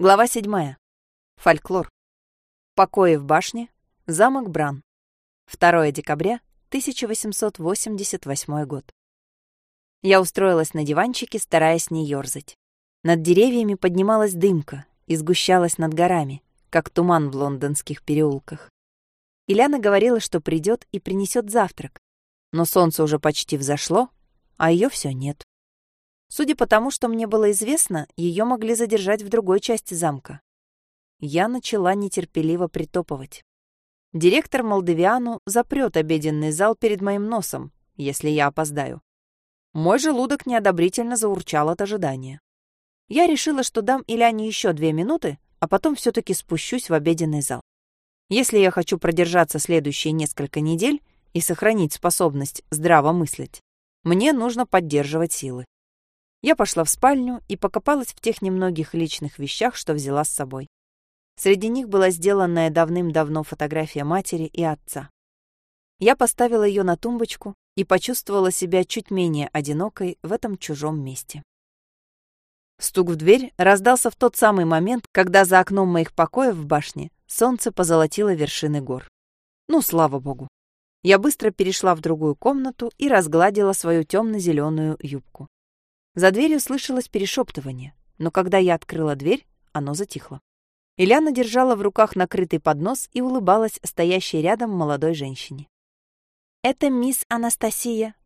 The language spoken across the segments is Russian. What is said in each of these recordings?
Глава 7. Фольклор. Покои в башне. Замок Бран. 2 декабря 1888 год. Я устроилась на диванчике, стараясь не ёрзать. Над деревьями поднималась дымка и сгущалась над горами, как туман в лондонских переулках. Ильяна говорила, что придет и принесет завтрак, но солнце уже почти взошло, а ее все нет. Судя по тому, что мне было известно, ее могли задержать в другой части замка. Я начала нетерпеливо притопывать. Директор Молдавиану запрет обеденный зал перед моим носом, если я опоздаю. Мой желудок неодобрительно заурчал от ожидания. Я решила, что дам Иляне еще две минуты, а потом все таки спущусь в обеденный зал. Если я хочу продержаться следующие несколько недель и сохранить способность здраво мыслить, мне нужно поддерживать силы. Я пошла в спальню и покопалась в тех немногих личных вещах, что взяла с собой. Среди них была сделанная давным-давно фотография матери и отца. Я поставила ее на тумбочку и почувствовала себя чуть менее одинокой в этом чужом месте. Стук в дверь раздался в тот самый момент, когда за окном моих покоев в башне солнце позолотило вершины гор. Ну, слава богу. Я быстро перешла в другую комнату и разгладила свою темно-зеленую юбку. За дверью слышалось перешептывание, но когда я открыла дверь, оно затихло. Ильяна держала в руках накрытый поднос и улыбалась стоящей рядом молодой женщине. «Это мисс Анастасия.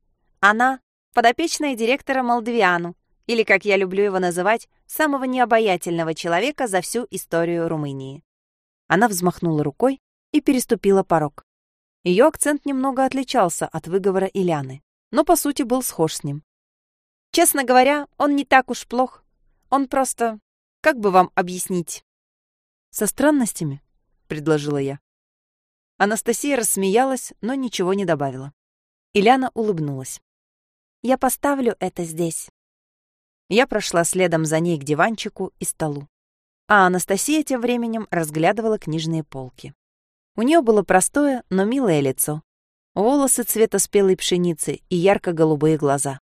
Она — подопечная директора Молдавиану, или, как я люблю его называть, самого необаятельного человека за всю историю Румынии». Она взмахнула рукой и переступила порог. Ее акцент немного отличался от выговора Ильяны, но по сути был схож с ним. Честно говоря, он не так уж плох. Он просто... Как бы вам объяснить? Со странностями, предложила я. Анастасия рассмеялась, но ничего не добавила. Ильяна улыбнулась. Я поставлю это здесь. Я прошла следом за ней к диванчику и столу. А Анастасия тем временем разглядывала книжные полки. У нее было простое, но милое лицо. Волосы цвета спелой пшеницы и ярко-голубые глаза.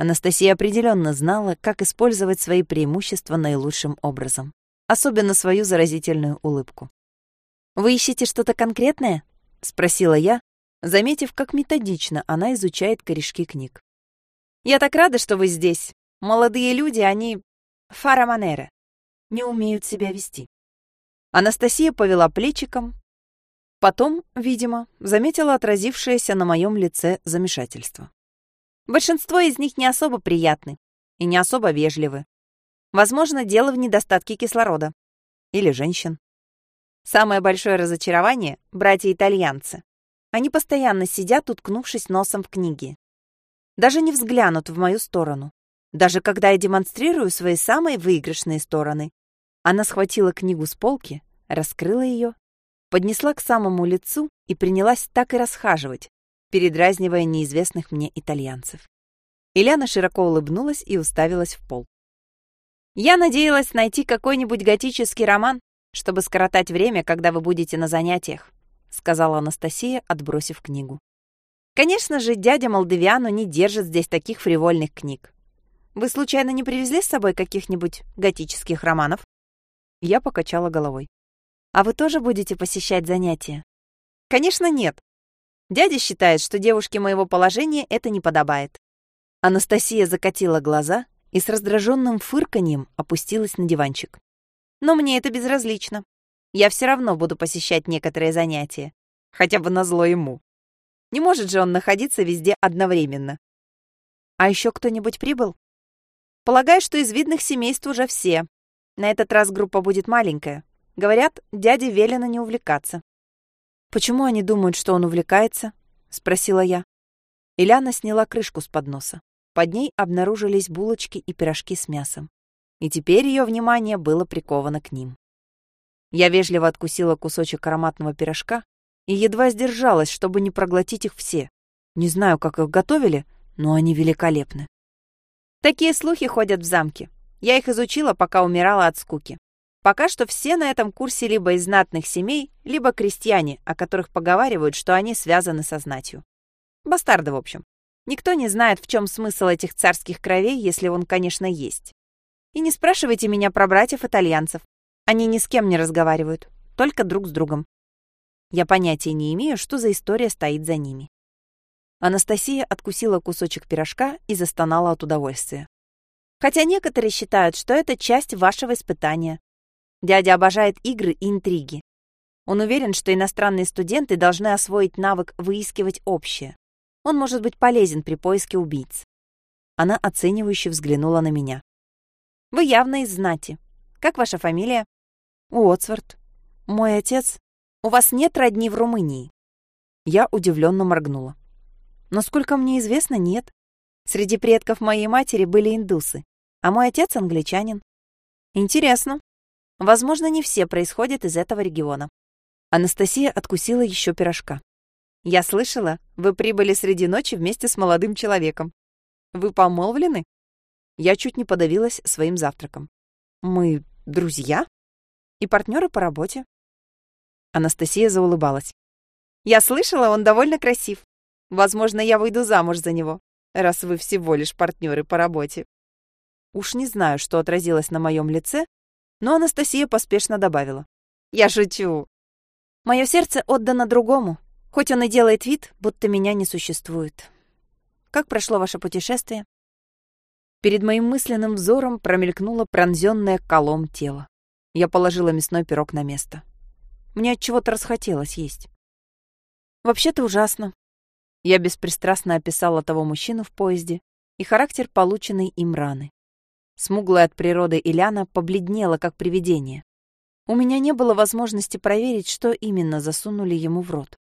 Анастасия определенно знала, как использовать свои преимущества наилучшим образом. Особенно свою заразительную улыбку. «Вы ищете что-то конкретное?» — спросила я, заметив, как методично она изучает корешки книг. «Я так рада, что вы здесь. Молодые люди, они... фараманеры. Не умеют себя вести». Анастасия повела плечиком. Потом, видимо, заметила отразившееся на моем лице замешательство. Большинство из них не особо приятны и не особо вежливы. Возможно, дело в недостатке кислорода. Или женщин. Самое большое разочарование — братья-итальянцы. Они постоянно сидят, уткнувшись носом в книги. Даже не взглянут в мою сторону. Даже когда я демонстрирую свои самые выигрышные стороны. Она схватила книгу с полки, раскрыла ее, поднесла к самому лицу и принялась так и расхаживать, передразнивая неизвестных мне итальянцев. Ильяна широко улыбнулась и уставилась в пол. «Я надеялась найти какой-нибудь готический роман, чтобы скоротать время, когда вы будете на занятиях», сказала Анастасия, отбросив книгу. «Конечно же, дядя Молдавиану не держит здесь таких фривольных книг. Вы случайно не привезли с собой каких-нибудь готических романов?» Я покачала головой. «А вы тоже будете посещать занятия?» «Конечно, нет. Дядя считает, что девушке моего положения это не подобает. Анастасия закатила глаза и с раздраженным фырканьем опустилась на диванчик. Но мне это безразлично. Я все равно буду посещать некоторые занятия. Хотя бы назло ему. Не может же он находиться везде одновременно. А еще кто-нибудь прибыл? Полагаю, что из видных семейств уже все. На этот раз группа будет маленькая. Говорят, дяде велено не увлекаться. «Почему они думают, что он увлекается?» — спросила я. Ильяна сняла крышку с подноса. Под ней обнаружились булочки и пирожки с мясом. И теперь ее внимание было приковано к ним. Я вежливо откусила кусочек ароматного пирожка и едва сдержалась, чтобы не проглотить их все. Не знаю, как их готовили, но они великолепны. Такие слухи ходят в замке. Я их изучила, пока умирала от скуки. Пока что все на этом курсе либо из знатных семей, либо крестьяне, о которых поговаривают, что они связаны со знатью. Бастарды, в общем. Никто не знает, в чем смысл этих царских кровей, если он, конечно, есть. И не спрашивайте меня про братьев-итальянцев. Они ни с кем не разговаривают, только друг с другом. Я понятия не имею, что за история стоит за ними. Анастасия откусила кусочек пирожка и застонала от удовольствия. Хотя некоторые считают, что это часть вашего испытания. Дядя обожает игры и интриги. Он уверен, что иностранные студенты должны освоить навык выискивать общее. Он может быть полезен при поиске убийц. Она оценивающе взглянула на меня. «Вы явно из знати. Как ваша фамилия?» «Уотсворт. Мой отец...» «У вас нет родни в Румынии?» Я удивленно моргнула. Насколько мне известно, нет. Среди предков моей матери были индусы, а мой отец англичанин. Интересно. Возможно, не все происходят из этого региона. Анастасия откусила еще пирожка. Я слышала, вы прибыли среди ночи вместе с молодым человеком. Вы помолвлены? Я чуть не подавилась своим завтраком. Мы друзья? И партнеры по работе? Анастасия заулыбалась. Я слышала, он довольно красив. Возможно, я выйду замуж за него, раз вы всего лишь партнеры по работе. Уж не знаю, что отразилось на моем лице, но Анастасия поспешно добавила. Я шучу. Мое сердце отдано другому, хоть он и делает вид, будто меня не существует. Как прошло ваше путешествие? Перед моим мысленным взором промелькнуло пронзённое колом тело. Я положила мясной пирог на место. Мне от чего-то расхотелось есть. Вообще-то ужасно. Я беспристрастно описала того мужчину в поезде и характер полученной им раны. Смуглая от природы Ильяна побледнела, как привидение. У меня не было возможности проверить, что именно засунули ему в рот.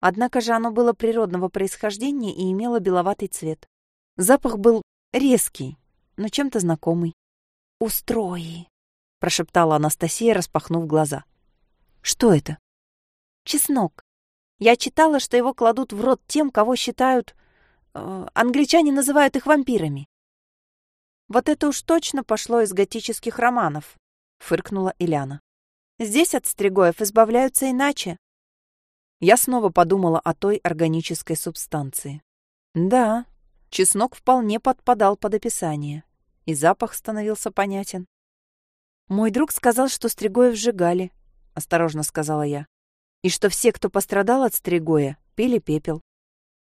Однако же оно было природного происхождения и имело беловатый цвет. Запах был резкий, но чем-то знакомый. «Устрои», — прошептала Анастасия, распахнув глаза. «Что это?» «Чеснок. Я читала, что его кладут в рот тем, кого считают... Э, англичане называют их вампирами». «Вот это уж точно пошло из готических романов», — фыркнула Ильяна. Здесь от стригоев избавляются иначе. Я снова подумала о той органической субстанции. Да, чеснок вполне подпадал под описание, и запах становился понятен. «Мой друг сказал, что стригоев сжигали», — осторожно сказала я, «и что все, кто пострадал от стригоя, пили пепел».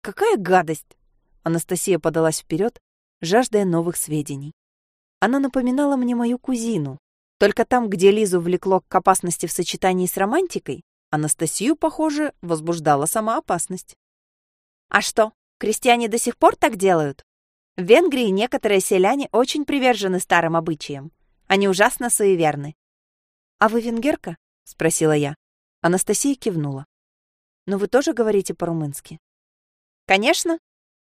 «Какая гадость!» Анастасия подалась вперед, жаждая новых сведений. Она напоминала мне мою кузину, только там, где Лизу влекло к опасности в сочетании с романтикой, Анастасию, похоже, возбуждала сама опасность. А что, крестьяне до сих пор так делают? В Венгрии некоторые селяне очень привержены старым обычаям. Они ужасно суеверны. «А вы венгерка?» — спросила я. Анастасия кивнула. «Но вы тоже говорите по-румынски?» «Конечно.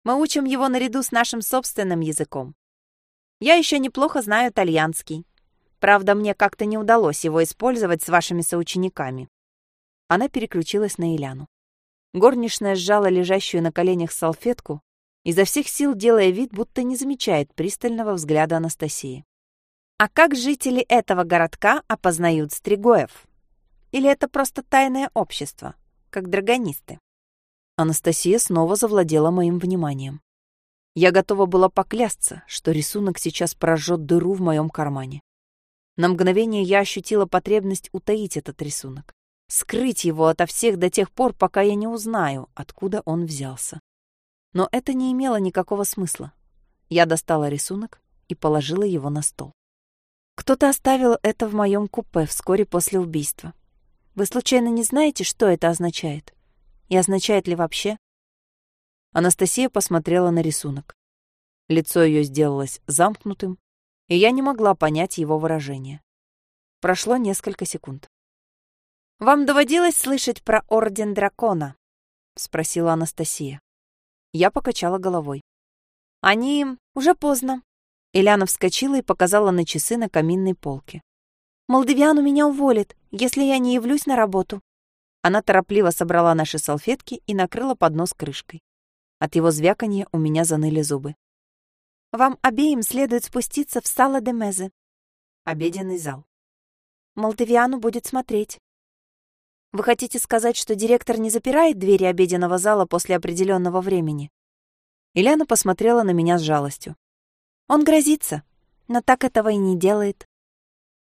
Мы учим его наряду с нашим собственным языком. Я еще неплохо знаю итальянский, Правда, мне как-то не удалось его использовать с вашими соучениками». Она переключилась на Иляну. Горничная сжала лежащую на коленях салфетку, изо всех сил делая вид, будто не замечает пристального взгляда Анастасии. «А как жители этого городка опознают стригоев? Или это просто тайное общество, как драгонисты?» Анастасия снова завладела моим вниманием. Я готова была поклясться, что рисунок сейчас прожжет дыру в моем кармане. На мгновение я ощутила потребность утаить этот рисунок, скрыть его ото всех до тех пор, пока я не узнаю, откуда он взялся. Но это не имело никакого смысла. Я достала рисунок и положила его на стол. Кто-то оставил это в моем купе вскоре после убийства. Вы случайно не знаете, что это означает? И означает ли вообще? Анастасия посмотрела на рисунок. Лицо ее сделалось замкнутым, и я не могла понять его выражение. Прошло несколько секунд. «Вам доводилось слышать про Орден Дракона?» — спросила Анастасия. Я покачала головой. «Они... уже поздно». Эляна вскочила и показала на часы на каминной полке. «Молдавиану меня уволит, если я не явлюсь на работу». Она торопливо собрала наши салфетки и накрыла поднос крышкой. От его звяканья у меня заныли зубы. Вам обеим следует спуститься в сало де Мезе. Обеденный зал. Молдавиану будет смотреть. Вы хотите сказать, что директор не запирает двери обеденного зала после определенного времени? Ильяна посмотрела на меня с жалостью. Он грозится, но так этого и не делает.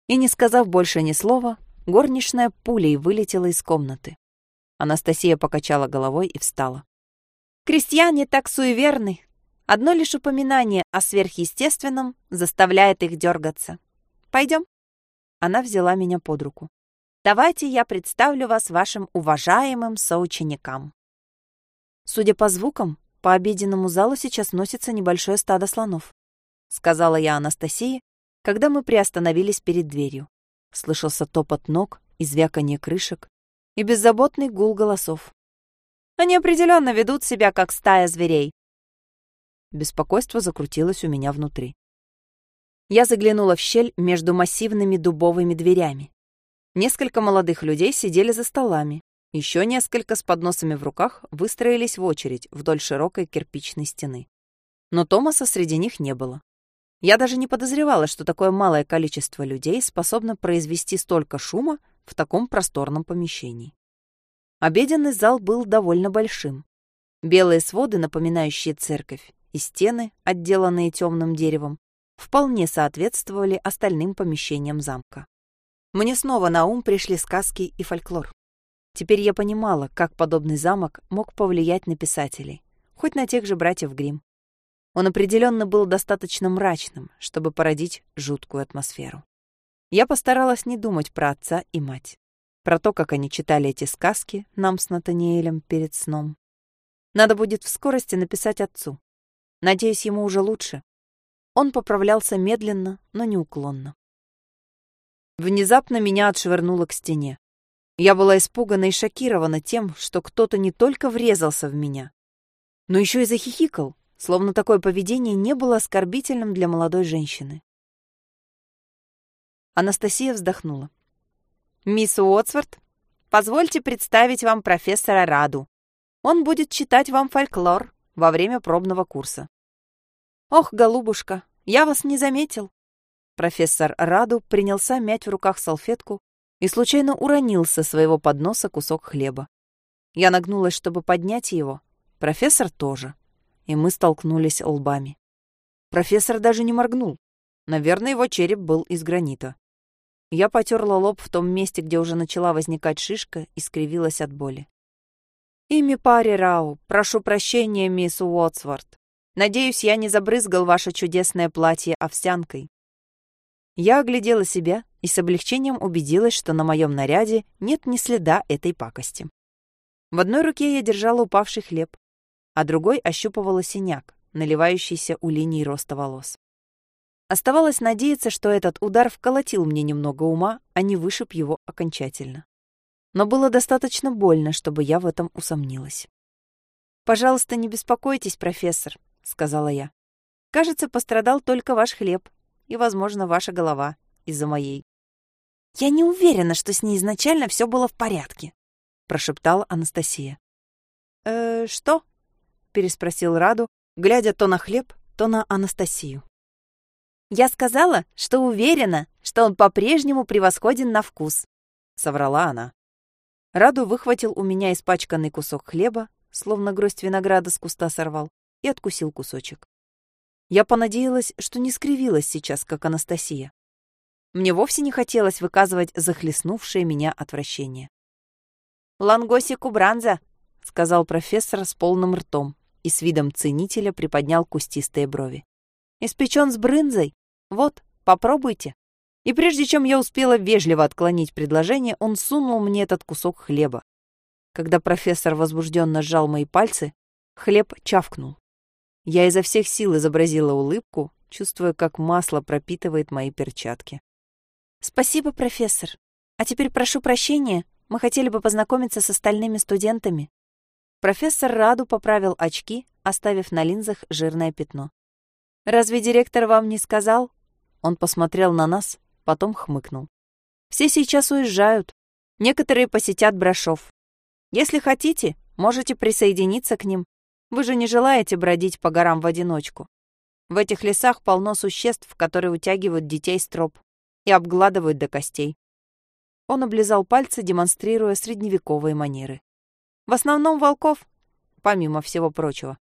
И, не сказав больше ни слова, горничная пулей вылетела из комнаты. Анастасия покачала головой и встала. «Крестьяне так суеверны. Одно лишь упоминание о сверхъестественном заставляет их дергаться. Пойдем?» Она взяла меня под руку. «Давайте я представлю вас вашим уважаемым соученикам». Судя по звукам, по обеденному залу сейчас носится небольшое стадо слонов, сказала я Анастасии, когда мы приостановились перед дверью. Слышался топот ног и звяканье крышек, и беззаботный гул голосов. Они определенно ведут себя, как стая зверей. Беспокойство закрутилось у меня внутри. Я заглянула в щель между массивными дубовыми дверями. Несколько молодых людей сидели за столами. Еще несколько с подносами в руках выстроились в очередь вдоль широкой кирпичной стены. Но Томаса среди них не было. Я даже не подозревала, что такое малое количество людей способно произвести столько шума в таком просторном помещении. Обеденный зал был довольно большим. Белые своды, напоминающие церковь, и стены, отделанные темным деревом, вполне соответствовали остальным помещениям замка. Мне снова на ум пришли сказки и фольклор. Теперь я понимала, как подобный замок мог повлиять на писателей, хоть на тех же братьев Гримм. Он определенно был достаточно мрачным, чтобы породить жуткую атмосферу. Я постаралась не думать про отца и мать, про то, как они читали эти сказки нам с Натаниэлем перед сном. Надо будет в скорости написать отцу. Надеюсь, ему уже лучше. Он поправлялся медленно, но неуклонно. Внезапно меня отшвырнуло к стене. Я была испугана и шокирована тем, что кто-то не только врезался в меня, но еще и захихикал, словно такое поведение не было оскорбительным для молодой женщины. Анастасия вздохнула. «Мисс Уотсворт, позвольте представить вам профессора Раду. Он будет читать вам фольклор во время пробного курса». «Ох, голубушка, я вас не заметил». Профессор Раду принялся мять в руках салфетку и случайно уронил со своего подноса кусок хлеба. Я нагнулась, чтобы поднять его. Профессор тоже и мы столкнулись лбами. Профессор даже не моргнул. Наверное, его череп был из гранита. Я потерла лоб в том месте, где уже начала возникать шишка, и скривилась от боли. «Ими пари Рау, прошу прощения, мисс Уотсворт. Надеюсь, я не забрызгал ваше чудесное платье овсянкой». Я оглядела себя и с облегчением убедилась, что на моем наряде нет ни следа этой пакости. В одной руке я держала упавший хлеб, а другой ощупывала синяк, наливающийся у линии роста волос. Оставалось надеяться, что этот удар вколотил мне немного ума, а не вышиб его окончательно. Но было достаточно больно, чтобы я в этом усомнилась. «Пожалуйста, не беспокойтесь, профессор», — сказала я. «Кажется, пострадал только ваш хлеб и, возможно, ваша голова из-за моей». «Я не уверена, что с ней изначально все было в порядке», — прошептала Анастасия. «Э, что?» Переспросил Раду, глядя то на хлеб, то на Анастасию. «Я сказала, что уверена, что он по-прежнему превосходен на вкус», — соврала она. Раду выхватил у меня испачканный кусок хлеба, словно гроздь винограда с куста сорвал, и откусил кусочек. Я понадеялась, что не скривилась сейчас, как Анастасия. Мне вовсе не хотелось выказывать захлестнувшее меня отвращение. «Лангоси кубранза», — сказал профессор с полным ртом, и с видом ценителя приподнял кустистые брови. «Испечен с брынзой? Вот, попробуйте». И прежде чем я успела вежливо отклонить предложение, он сунул мне этот кусок хлеба. Когда профессор возбужденно сжал мои пальцы, хлеб чавкнул. Я изо всех сил изобразила улыбку, чувствуя, как масло пропитывает мои перчатки. «Спасибо, профессор. А теперь прошу прощения, мы хотели бы познакомиться с остальными студентами». Профессор Раду поправил очки, оставив на линзах жирное пятно. «Разве директор вам не сказал?» Он посмотрел на нас, потом хмыкнул. «Все сейчас уезжают. Некоторые посетят Брашов. Если хотите, можете присоединиться к ним. Вы же не желаете бродить по горам в одиночку. В этих лесах полно существ, которые утягивают детей с троп и обгладывают до костей». Он облизал пальцы, демонстрируя средневековые манеры. В основном волков, помимо всего прочего.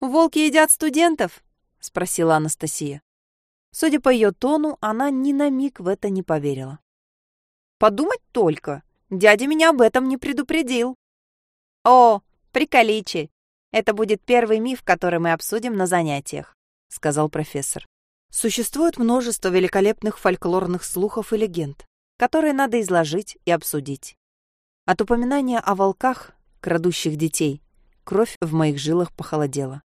«Волки едят студентов?» — спросила Анастасия. Судя по ее тону, она ни на миг в это не поверила. «Подумать только! Дядя меня об этом не предупредил!» «О, приколичи! Это будет первый миф, который мы обсудим на занятиях», — сказал профессор. Существует множество великолепных фольклорных слухов и легенд, которые надо изложить и обсудить. От упоминания о волках, крадущих детей, кровь в моих жилах похолодела.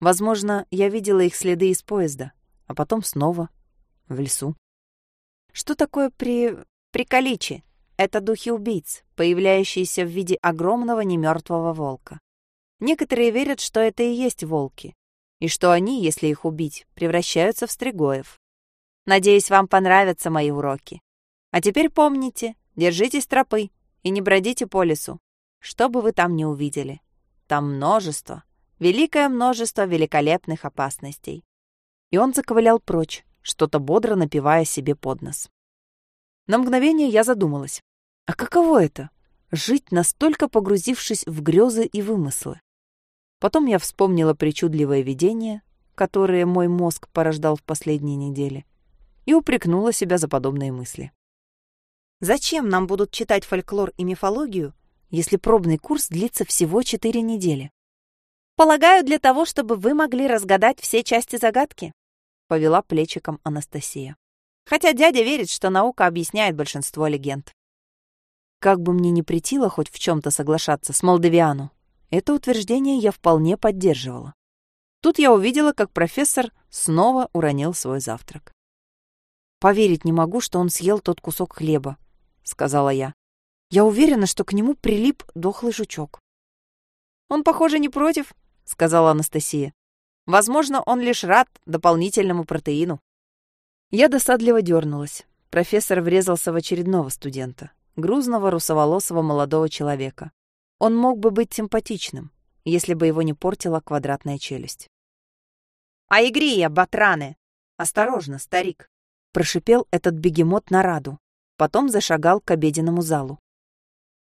Возможно, я видела их следы из поезда, а потом снова в лесу. Что такое при... приколичи? Это духи убийц, появляющиеся в виде огромного немертвого волка. Некоторые верят, что это и есть волки, и что они, если их убить, превращаются в стригоев. Надеюсь, вам понравятся мои уроки. А теперь помните, держитесь тропы и не бродите по лесу, что бы вы там ни увидели. Там множество, великое множество великолепных опасностей. И он заковылял прочь, что-то бодро напивая себе под нос. На мгновение я задумалась. А каково это — жить, настолько погрузившись в грезы и вымыслы? Потом я вспомнила причудливое видение, которое мой мозг порождал в последние недели, и упрекнула себя за подобные мысли. Зачем нам будут читать фольклор и мифологию, если пробный курс длится всего четыре недели? Полагаю, для того, чтобы вы могли разгадать все части загадки, повела плечиком Анастасия. Хотя дядя верит, что наука объясняет большинство легенд. Как бы мне ни притило хоть в чем-то соглашаться с Молдавиану, это утверждение я вполне поддерживала. Тут я увидела, как профессор снова уронил свой завтрак. «Поверить не могу, что он съел тот кусок хлеба», — сказала я. «Я уверена, что к нему прилип дохлый жучок». «Он, похоже, не против», — сказала Анастасия. «Возможно, он лишь рад дополнительному протеину». Я досадливо дернулась. Профессор врезался в очередного студента грузного русоволосого молодого человека. Он мог бы быть симпатичным, если бы его не портила квадратная челюсть. «А игрия, батраны! Осторожно, старик!» Прошипел этот бегемот на раду, потом зашагал к обеденному залу.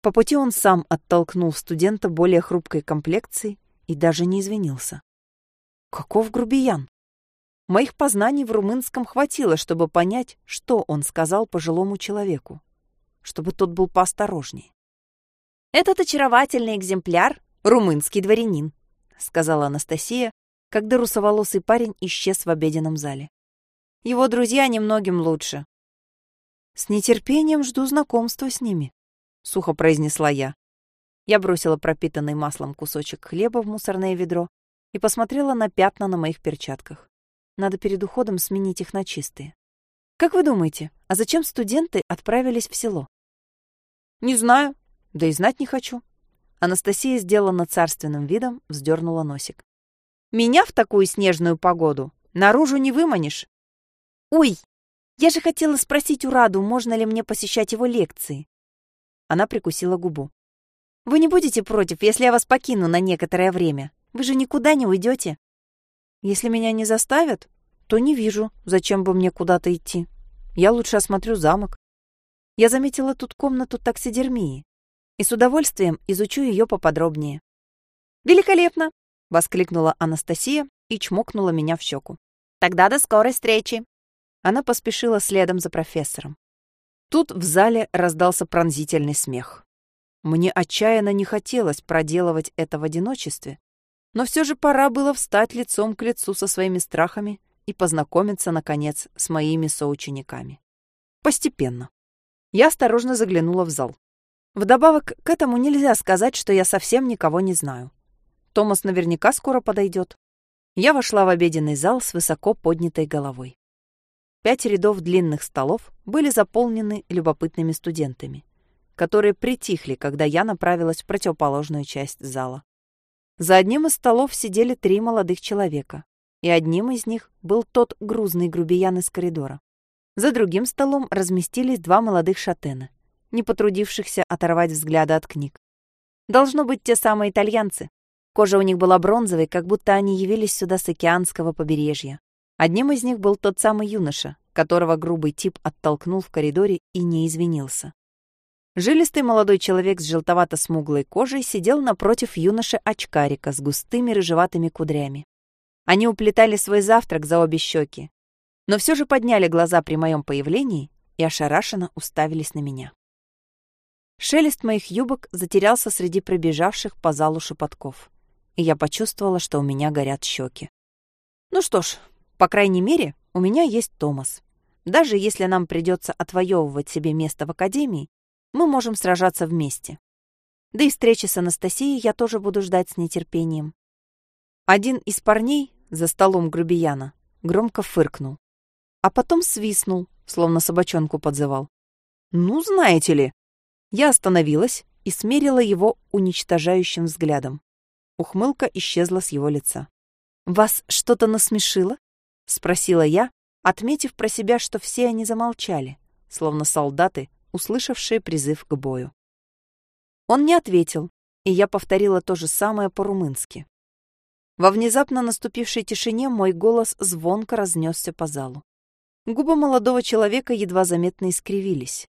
По пути он сам оттолкнул студента более хрупкой комплекции и даже не извинился. Каков грубиян! Моих познаний в румынском хватило, чтобы понять, что он сказал пожилому человеку чтобы тот был поосторожнее. «Этот очаровательный экземпляр — румынский дворянин», — сказала Анастасия, когда русоволосый парень исчез в обеденном зале. «Его друзья немногим лучше». «С нетерпением жду знакомства с ними», — сухо произнесла я. Я бросила пропитанный маслом кусочек хлеба в мусорное ведро и посмотрела на пятна на моих перчатках. Надо перед уходом сменить их на чистые. Как вы думаете, а зачем студенты отправились в село? Не знаю, да и знать не хочу. Анастасия сделана царственным видом, вздернула носик. Меня в такую снежную погоду наружу не выманишь. Ой, я же хотела спросить у Раду, можно ли мне посещать его лекции. Она прикусила губу. Вы не будете против, если я вас покину на некоторое время? Вы же никуда не уйдете. Если меня не заставят, то не вижу, зачем бы мне куда-то идти. Я лучше осмотрю замок. Я заметила тут комнату таксидермии и с удовольствием изучу ее поподробнее. «Великолепно!» — воскликнула Анастасия и чмокнула меня в щеку. «Тогда до скорой встречи!» Она поспешила следом за профессором. Тут в зале раздался пронзительный смех. Мне отчаянно не хотелось проделывать это в одиночестве, но все же пора было встать лицом к лицу со своими страхами и познакомиться, наконец, с моими соучениками. Постепенно. Я осторожно заглянула в зал. Вдобавок к этому нельзя сказать, что я совсем никого не знаю. Томас наверняка скоро подойдет. Я вошла в обеденный зал с высоко поднятой головой. Пять рядов длинных столов были заполнены любопытными студентами, которые притихли, когда я направилась в противоположную часть зала. За одним из столов сидели три молодых человека, и одним из них был тот грузный грубиян из коридора. За другим столом разместились два молодых шатена, не потрудившихся оторвать взгляда от книг. Должно быть те самые итальянцы. Кожа у них была бронзовой, как будто они явились сюда с океанского побережья. Одним из них был тот самый юноша, которого грубый тип оттолкнул в коридоре и не извинился. Жилистый молодой человек с желтовато-смуглой кожей сидел напротив юноши-очкарика с густыми рыжеватыми кудрями. Они уплетали свой завтрак за обе щеки, но все же подняли глаза при моем появлении и ошарашенно уставились на меня. Шелест моих юбок затерялся среди пробежавших по залу шепотков, и я почувствовала, что у меня горят щеки. Ну что ж, по крайней мере, у меня есть Томас. Даже если нам придется отвоевывать себе место в академии, мы можем сражаться вместе. Да и встречи с Анастасией я тоже буду ждать с нетерпением. Один из парней за столом грубияна громко фыркнул, а потом свистнул, словно собачонку подзывал. «Ну, знаете ли!» Я остановилась и смерила его уничтожающим взглядом. Ухмылка исчезла с его лица. «Вас что-то насмешило?» — спросила я, отметив про себя, что все они замолчали, словно солдаты, услышавшие призыв к бою. Он не ответил, и я повторила то же самое по-румынски. Во внезапно наступившей тишине мой голос звонко разнесся по залу. Губы молодого человека едва заметно искривились.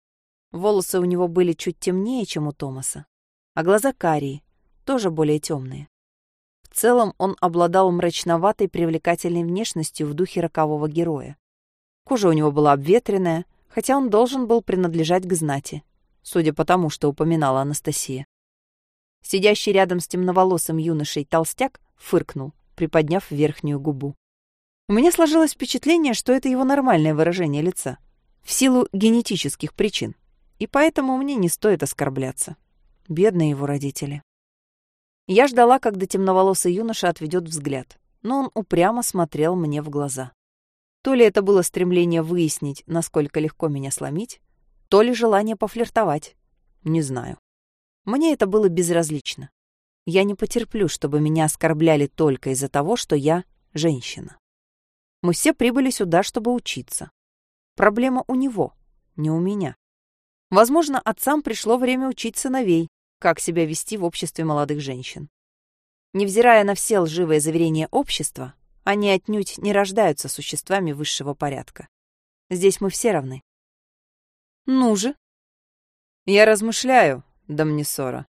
Волосы у него были чуть темнее, чем у Томаса, а глаза карие, тоже более темные. В целом он обладал мрачноватой привлекательной внешностью в духе рокового героя. Кожа у него была обветренная, хотя он должен был принадлежать к знати, судя по тому, что упоминала Анастасия. Сидящий рядом с темноволосым юношей толстяк фыркнул, приподняв верхнюю губу. У меня сложилось впечатление, что это его нормальное выражение лица, в силу генетических причин, и поэтому мне не стоит оскорбляться. Бедные его родители. Я ждала, когда темноволосый юноша отведет взгляд, но он упрямо смотрел мне в глаза. То ли это было стремление выяснить, насколько легко меня сломить, то ли желание пофлиртовать. Не знаю. Мне это было безразлично. Я не потерплю, чтобы меня оскорбляли только из-за того, что я женщина. Мы все прибыли сюда, чтобы учиться. Проблема у него, не у меня. Возможно, отцам пришло время учить сыновей, как себя вести в обществе молодых женщин. Невзирая на все лживые заверения общества, они отнюдь не рождаются существами высшего порядка. Здесь мы все равны. Ну же. Я размышляю, Дамнисора.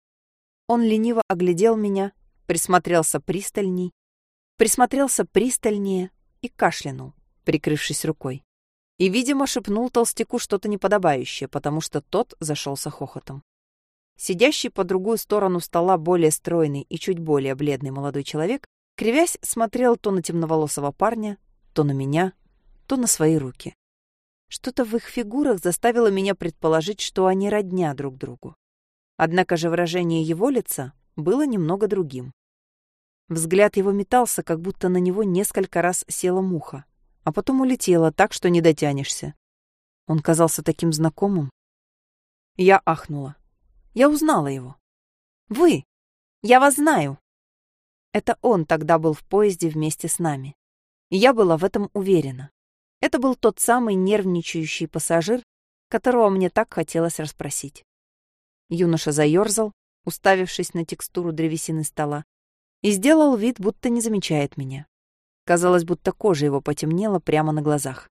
Он лениво оглядел меня, присмотрелся пристальней, присмотрелся пристальнее и кашлянул, прикрывшись рукой. И, видимо, шепнул толстяку что-то неподобающее, потому что тот зашелся хохотом. Сидящий по другую сторону стола более стройный и чуть более бледный молодой человек, кривясь, смотрел то на темноволосого парня, то на меня, то на свои руки. Что-то в их фигурах заставило меня предположить, что они родня друг другу. Однако же выражение его лица было немного другим. Взгляд его метался, как будто на него несколько раз села муха, а потом улетела так, что не дотянешься. Он казался таким знакомым. Я ахнула. Я узнала его. Вы! Я вас знаю! Это он тогда был в поезде вместе с нами. И я была в этом уверена. Это был тот самый нервничающий пассажир, которого мне так хотелось расспросить. Юноша заерзал, уставившись на текстуру древесины стола, и сделал вид, будто не замечает меня. Казалось, будто кожа его потемнела прямо на глазах.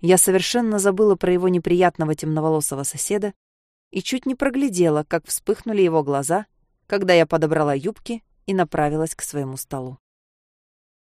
Я совершенно забыла про его неприятного темноволосого соседа и чуть не проглядела, как вспыхнули его глаза, когда я подобрала юбки и направилась к своему столу.